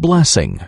Blessing.